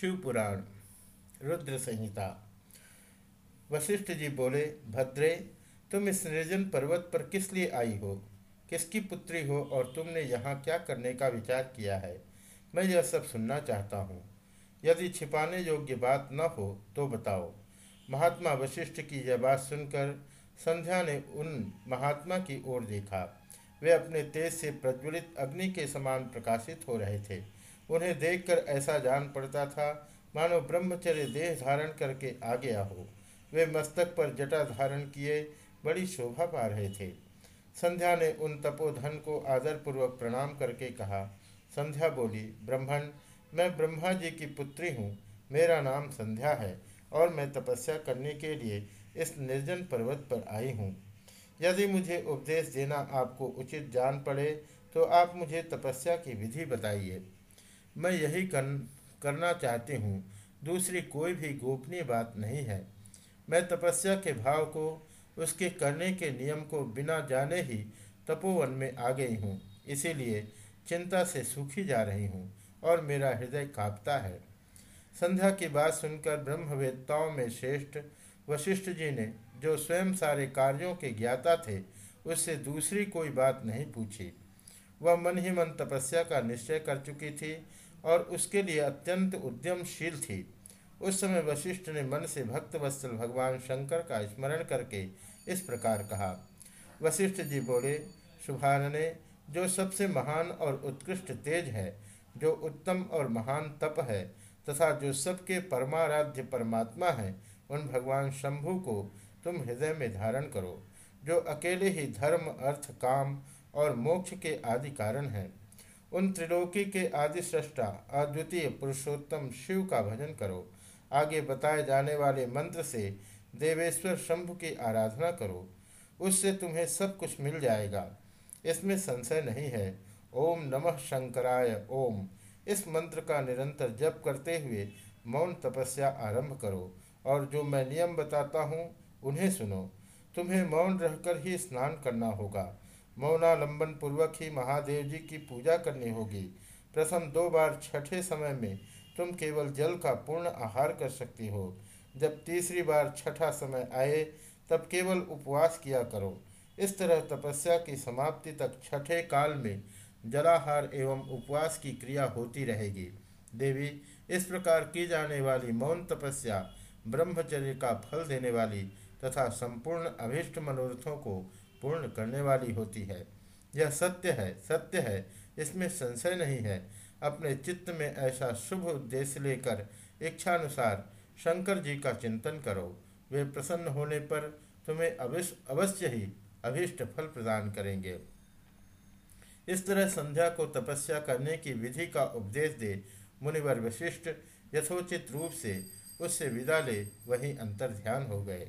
शिवपुराण रुद्र संहिता वशिष्ठ जी बोले, भद्रे, तुम इस निर्जन पर्वत पर किस लिए आई हो? किसकी पुत्री हो और तुमने यहाँ क्या करने का विचार किया है? मैं यह सब सुनना चाहता हूँ। यदि छिपाने योग्य बात न हो तो बताओ। महात्मा वशिष्ठ की यह बात सुनकर संध्या ने उन महात्मा की ओर देखा। वे अपने तेज से प्रज्वलित अग्नि के समान प्रकाशित हो रहे थे। उन्हें देखकर ऐसा जान पड़ता था, मानो ब्रह्मचर्य देह धारण करके आ गया हो। वे मस्तक पर जटा धारण किए, बड़ी शोभा पा रहे थे। संध्या ने उन तपोधन को आदरपूर्वक प्रणाम करके कहा, संध्या बोली, ब्रह्मण, मैं ब्रह्मा जी की पुत्री हूँ। मेरा नाम संध्या है और मैं तपस्या करने के लिए इस निर्जन पर्वत पर आई हूँ। यदि मुझे उपदेश देना आपको उचित जान पड़े तो आप मुझे तपस्या की विधि बताइए। मैं यही कर, करना चाहती हूँ। दूसरी कोई भी गोपनीय बात नहीं है। मैं तपस्या के भाव को उसके करने के नियम को बिना जाने ही तपोवन में आ गई हूँ। इसीलिए चिंता से सूखी जा रही हूँ और मेरा हृदय कांपता है। संध्या की बात सुनकर ब्रह्मवेत्ताओं में श्रेष्ठ वशिष्ठ जी ने जो स्वयं सारे कार्यों के ज्ञाता थे उससे दूसरी कोई बात नहीं पूछी। वह मन ही मन तपस्या का निश्चय कर चुकी थी और उसके लिए अत्यंत उद्यमशील थी। उस समय वशिष्ठ ने मन से भक्त वत्सल भगवान शंकर का स्मरण करके इस प्रकार कहा। वशिष्ठ जी बोले शुभानने जो सबसे महान और उत्कृष्ट तेज है, जो उत्तम और महान तप है, तथा जो सबके परमाराध्य परमात्मा है, उन भगवान शंभु को तुम हृदय में धारण करो। जो अकेले ही धर्म, अर्थ, काम और मोक्ष के आदि कारण हैं। उन त्रिलोकी के आदि सृष्टा, अद्वितीय पुरुषोत्तम शिव का भजन करो। आगे बताए जाने वाले मंत्र से देवेश्वर शंभु की आराधना करो। उससे तुम्हें सब कुछ मिल जाएगा। इसमें संशय नहीं है। ओम नमः शंकराय, ओम। इस मंत्र का निरंतर जप करते हुए मौन तपस्या आरंभ करो और जो मैं नियम बताता हूँ, उन्हें सुनो। तुम्हें मौन रहकर ही स्नान करना होगा। मौनालंबन पूर्वक ही महादेव जी की पूजा करनी होगी। प्रथम दो बार छठे समय में तुम केवल जल का पूर्ण आहार कर सकती हो। जब तीसरी बार छठा समय आए, तब केवल उपवास किया करो। इस तरह तपस्या की समाप्ति तक छठे काल में जलाहार एवं उपवास की क्रिया होती रहेगी। देवी, इस प्रकार की जाने वाली मौन तपस्या ब्रह्मचर्य का फल देने वाली तथा संपूर्ण अभिष्ट मनोरथों को पूर्ण करने वाली होती है। यह सत्य है सत्य है, इसमें संशय नहीं है। अपने चित्त में ऐसा शुभ उद्देश्य लेकर इच्छानुसार शंकर जी का चिंतन करो। वे प्रसन्न होने पर तुम्हें अवश्य ही अभीष्ट फल प्रदान करेंगे। इस तरह संध्या को तपस्या करने की विधि का उपदेश दे मुनिवर वशिष्ठ यथोचित रूप से उससे विदा ले, वहीं अंतर ध्यान हो गए।